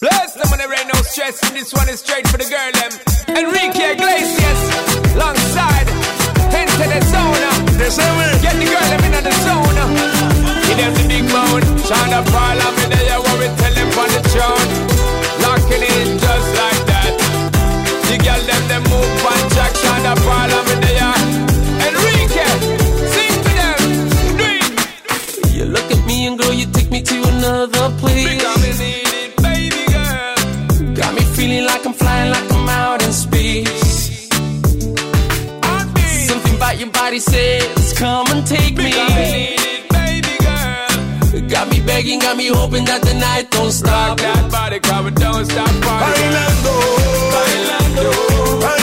Bless them when there ain't no stress, and this one is straight for the girl them. Enrique Iglesias, alongside, enter the zone. Get the girl them in the zone. Give them the big moan. Shine fall on me there, what we tell them on the throne. Locking in just like that. The girl them, them move on track, shine fall on me there. Enrique, sing to them. Do it. You look at me and girl, you take me to another place. Flying, like I'm out in space. Something about your body says, come and take me. Because me need it, baby girl. Got me begging, got me hoping that the night don't stop. Rock that body, come and don't stop. Bailando, Bailando, bailando,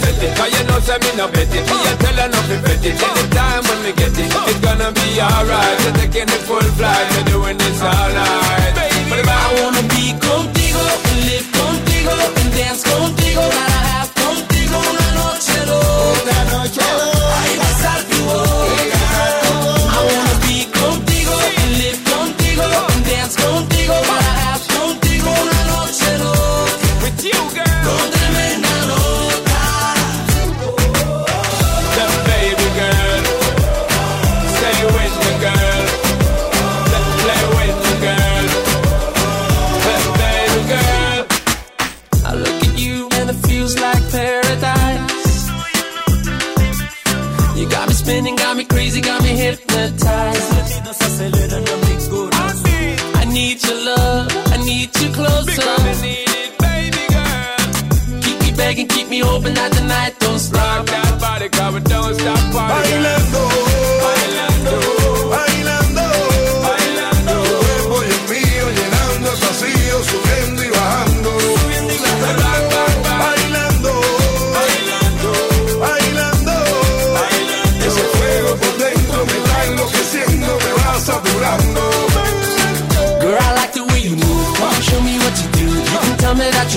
set it. Cause you know, say me no bet it. Me a tell her not to bet it. Anytime when me get it, it's gonna be alright. You're taking the full flight, you're doing this all night. If I wanna be contigo, live contigo, and dance contigo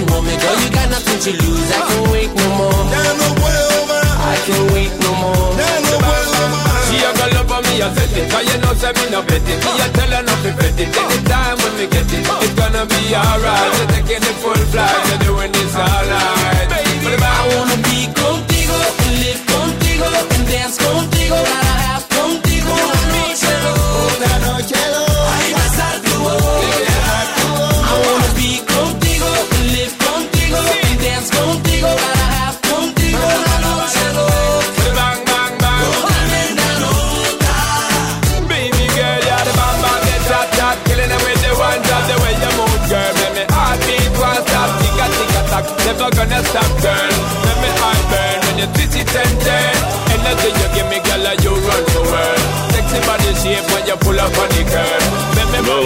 you want me, girl. You got nothing to lose. I can't wait no more. Ya no puedo más, I can't wait no more. ya no puedo más. She a go love for me, I set it. Cause you know, say me no bet it. Me a tell her not to bet it. Anytime when me get it, it's gonna be alright. You're taking the full flight, you're doing this all night. But I I wanna be contigo, live contigo, and dance contigo. Gotta have never gonna stop, girl. Make me heart burn when you twist it and turn. Energy you give me, girl, you run the world. Sexy body shape when you pull up on the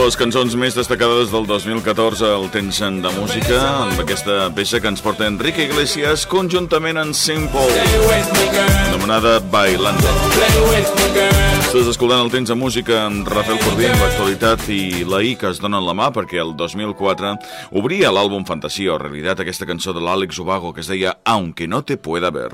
les cançons més destacades del 2014 al temps de música, amb aquesta peça que ens porta Enrique Iglesias conjuntament en Simple, anomenada Bailando. Estàs escoltant el temps de música amb Rafael Corbí, amb l'actualitat i la I que es donen la mà perquè el 2004 obria l'àlbum Fantasia o Realitat aquesta cançó de l'Àlex Ubago que es deia Aunque no te pueda ver.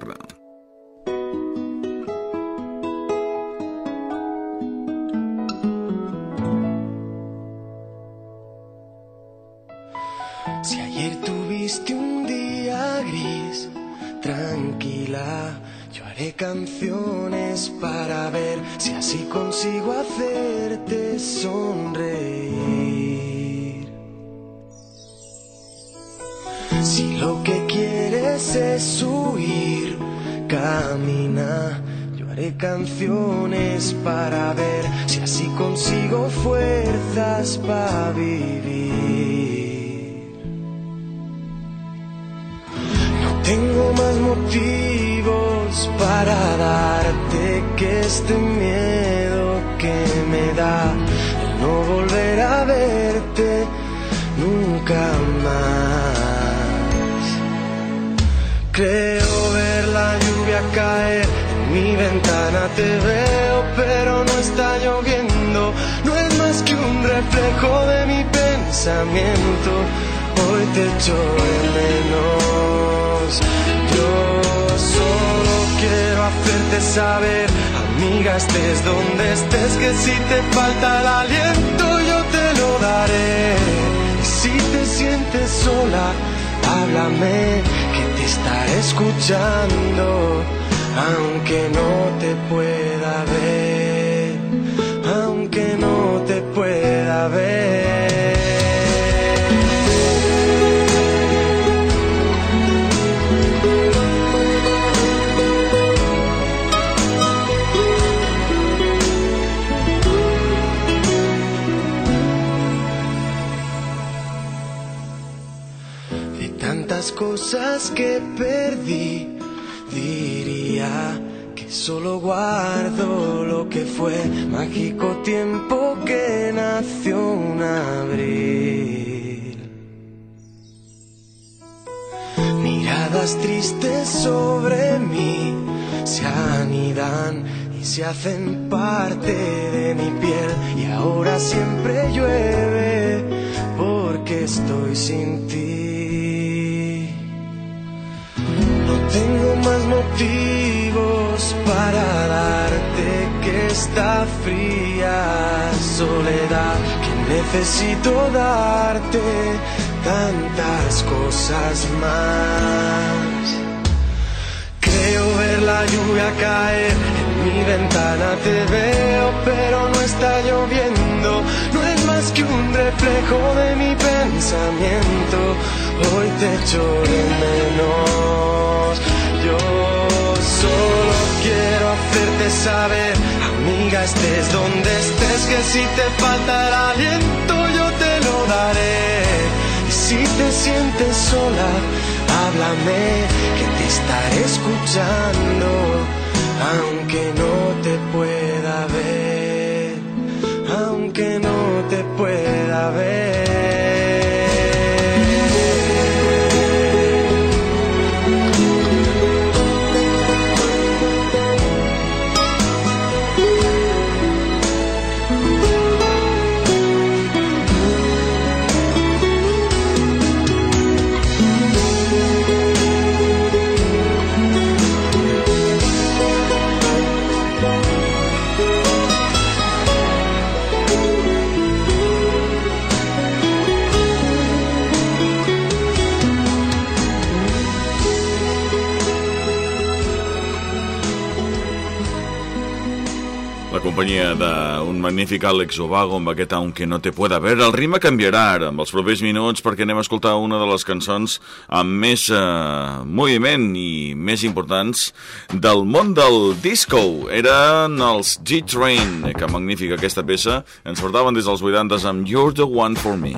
Canciones para ver si así consigo hacerte sonreír. Si lo que quieres es huir, camina. Yo haré canciones para ver si así consigo fuerzas para vivir. No tengo más motivos besos para darte que este miedo que me da de no volver a verte nunca más. Creo ver la lluvia caer en mi ventana, te veo, pero no está lloviendo. No es más que un reflejo de mi pensamiento. Hoy te echo de menos. Yo quiero hacerte saber, amiga, estés donde estés, que si te falta el aliento, yo te lo daré. Si te sientes sola, háblame, que te estaré escuchando aunque no te pueda ver, aunque no te pueda ver. Cosas que perdí diría que solo guardo lo que fue mágico tiempo que nació un abril. Miradas tristes sobre mí se anidan y se hacen parte de mi piel y ahora siempre llueve porque estoy sin ti. Tengo más motivos para darte que esta fría soledad que necesito darte tantas cosas más. Creo ver la lluvia caer en mi ventana, te veo, pero no está lloviendo. No es más que un reflejo de mi pensamiento. Hoy te echo de menos. Yo solo quiero hacerte saber, amiga, estés donde estés, que si te falta el aliento, yo te lo daré. Y si te sientes sola, háblame, que te estaré escuchando, aunque no te pueda ver, aunque no te pueda ver. La companyia d'un magnífic Àlex Obago amb aquest Aunque no te pueda ver. El ritme canviarà ara amb els propers minuts perquè anem a escoltar una de les cançons amb més eh, moviment i més importants del món del disco. Eren els G-Train, que magnífica aquesta peça. Ens portaven des dels 80s amb You're the One for Me.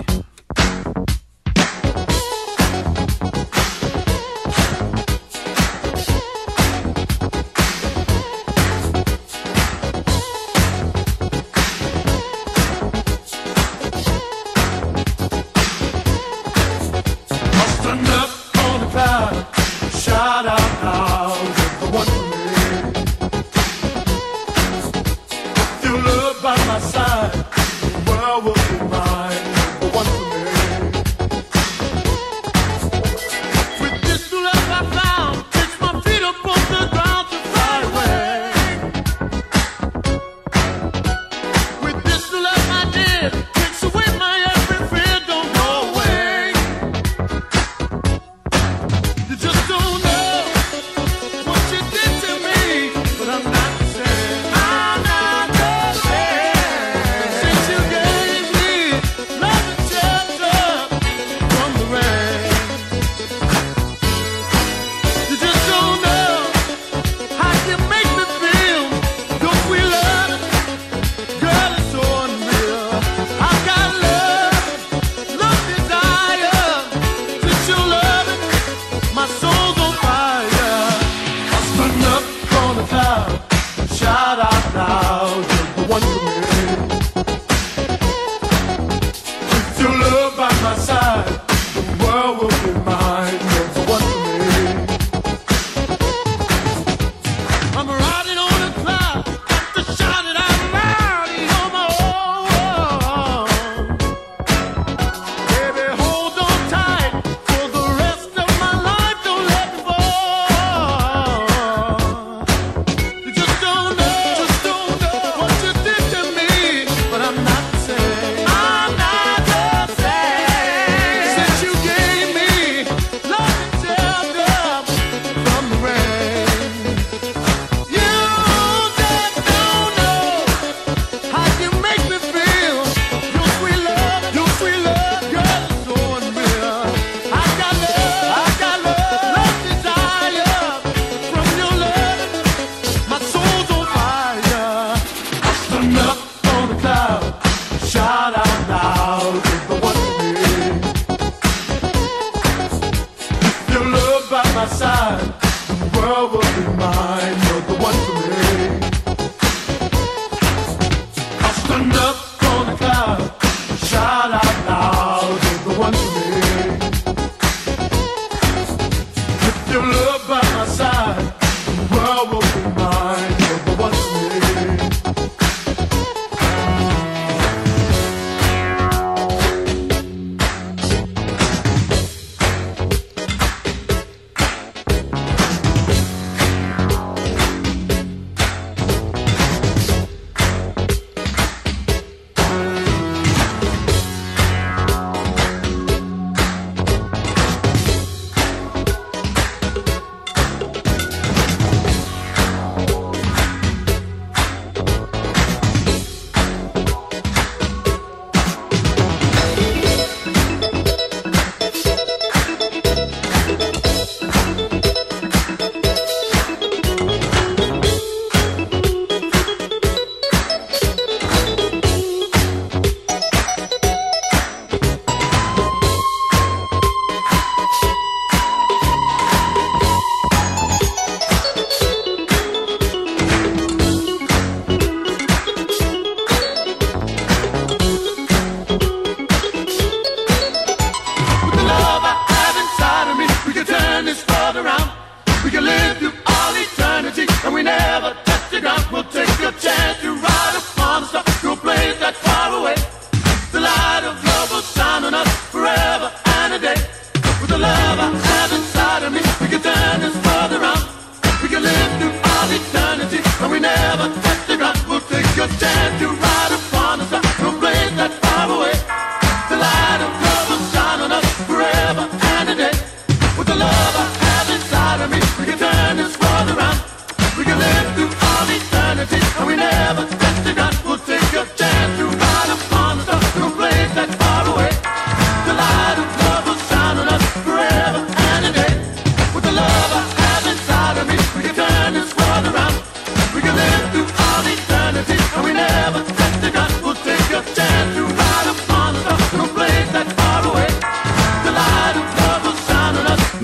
never touch the ground. We'll take a chance to ride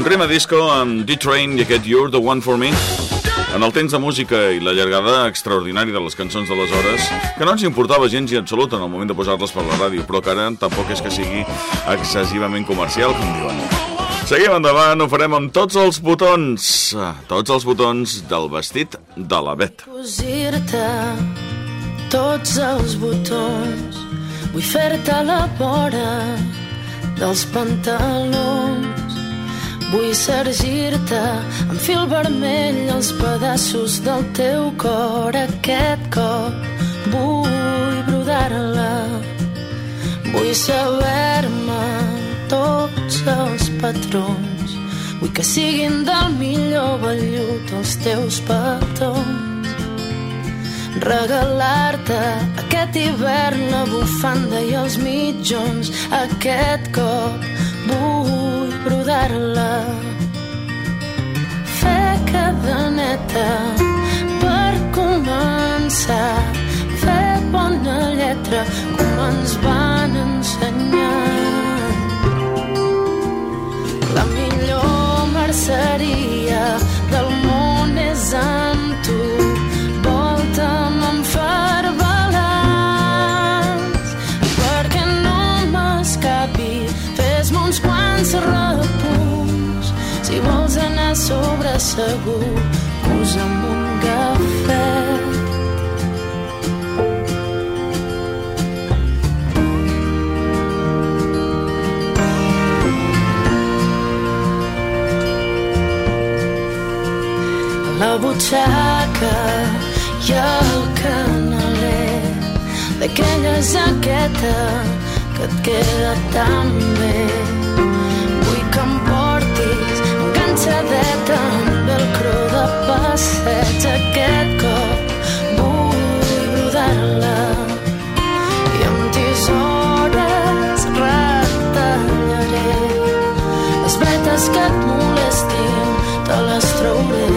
Rima Disco amb D-Train i aquest You're the One for Me. En el temps de música i la llargada extraordinària de les cançons d'aleshores, que no ens importava gens i absolut en el moment de posar-les per la ràdio, però que ara tampoc és que sigui excessivament comercial, com diuen. Seguim endavant, ho farem amb tots els botons, tots els botons del vestit de la Bet. Cosir-te tots els botons Vull fer-te la vora dels pantalons Vull sergir-te amb fil vermell els pedaços del teu cor. Aquest cop vull brodar-la. Vull saber-me tots els patrons. Vull que siguin del millor vellut els teus petons. Regalar-te aquest hivern la bufanda i els mitjons. Aquest cop vull brodar-la fer cadeneta per començar. Fer bona lletra com ens van ensenyar. La millor merceria segur posa'm un gafet la butxaca i el canaler d'aquella jaqueta que et queda tan bé. Vull que em portis enganxadeta amb de passeig aquest cop. Vull brodar-la i amb tisores retallaré les bretes que et molestin, te les trauré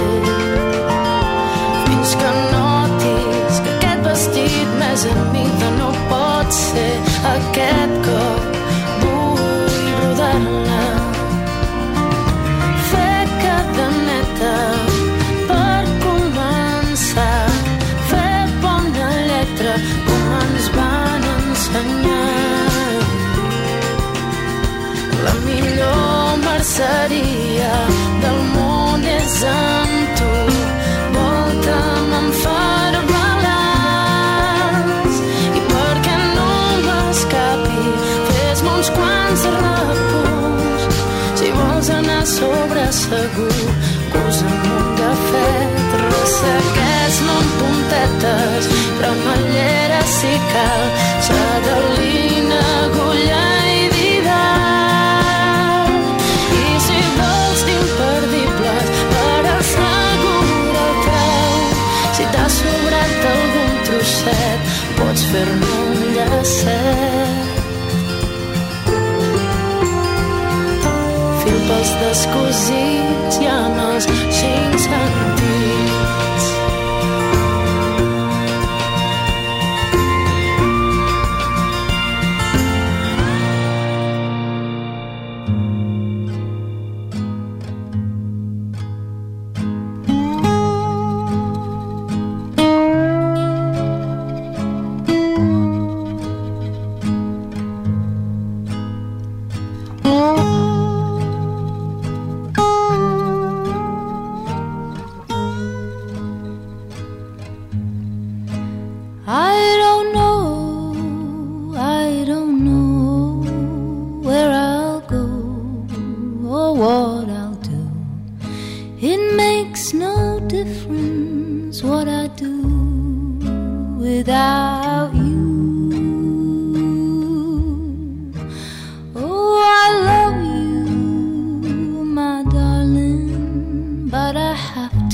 fins que notis que aquest vestit més mida no pot ser aquest segur posa'm un gafet ressegueix-me amb puntetes cremallera si cal das cozinhas nos ensinar.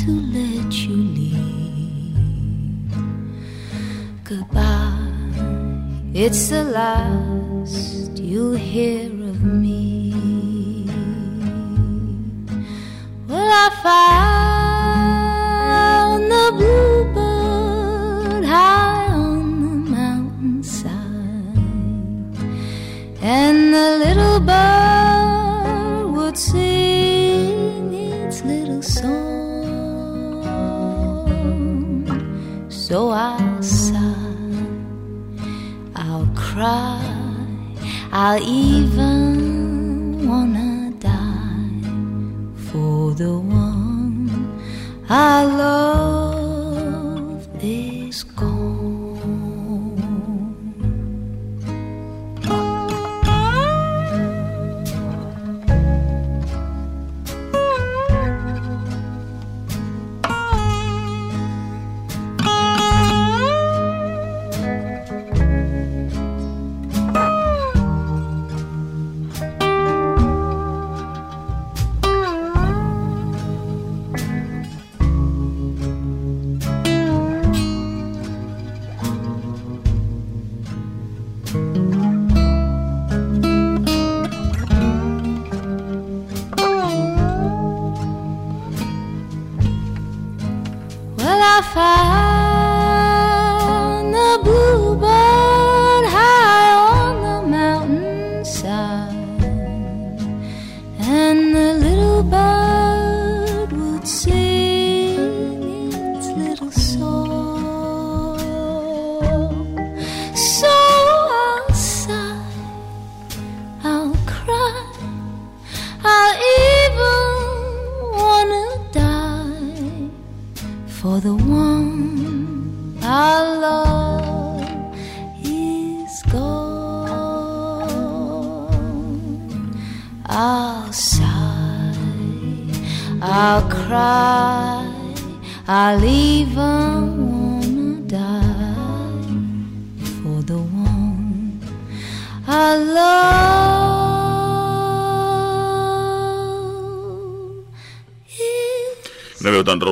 To let you leave. Goodbye, it's the last you'll hear of me. Well, I found the bluebird I'll even wanna die for the one I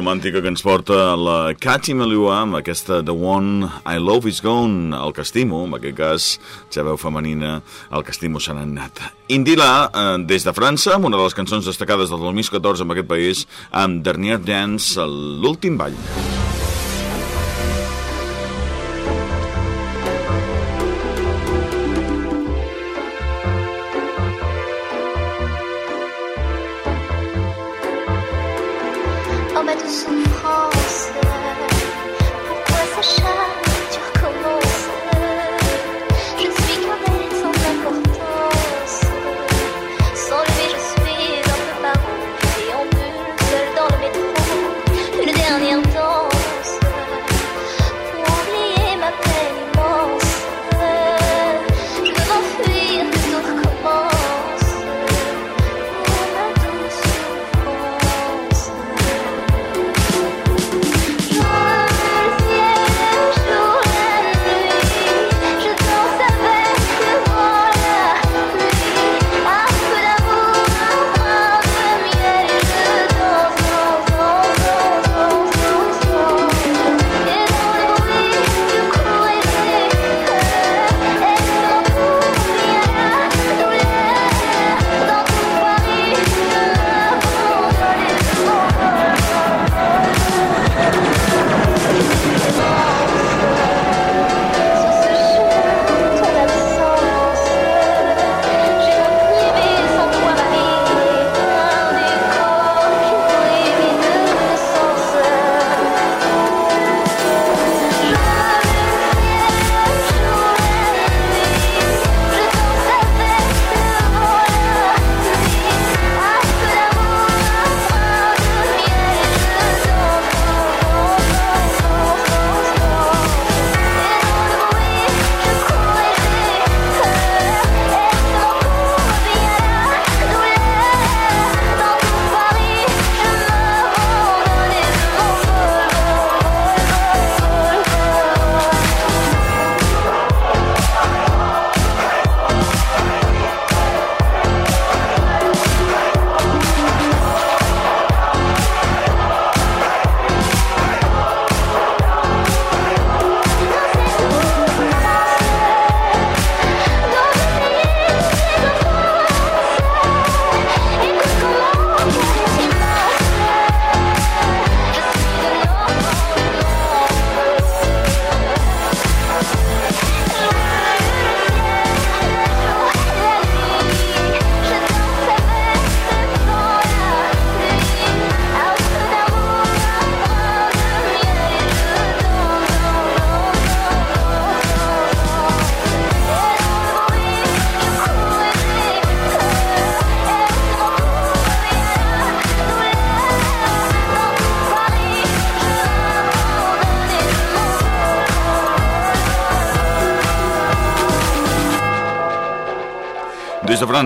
romàntica que ens porta la Cathy Melua amb aquesta The One I Love Is Gone, el que estimo, en aquest cas, ja veu femenina, el que estimo se n'ha anat. Indila, eh, des de França, amb una de les cançons destacades del 2014 en aquest país, amb Dernier Dance, l'últim ball. Oh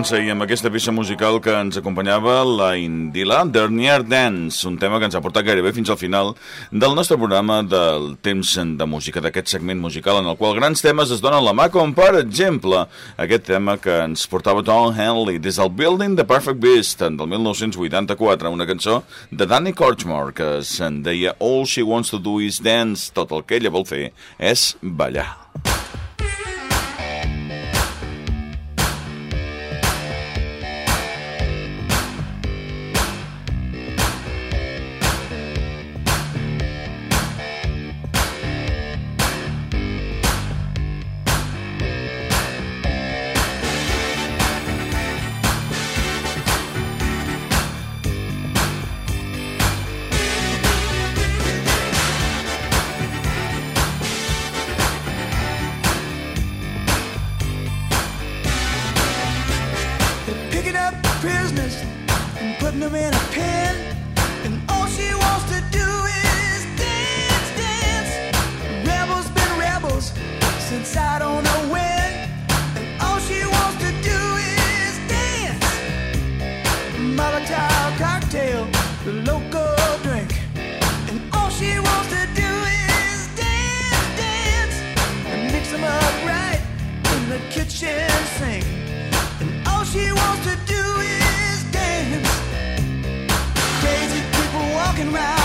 França i amb aquesta peça musical que ens acompanyava la Indila Dernier Dance, un tema que ens ha portat gairebé fins al final del nostre programa del temps de música, d'aquest segment musical en el qual grans temes es donen la mà, com per exemple aquest tema que ens portava Tom Henley des del Building the Perfect Beast del 1984, una cançó de Danny Korchmar que se'n deia All She Wants to Do Is Dance, tot el que ella vol fer és ballar. Kitchen sink. And all she wants to do is dance. Crazy people walking around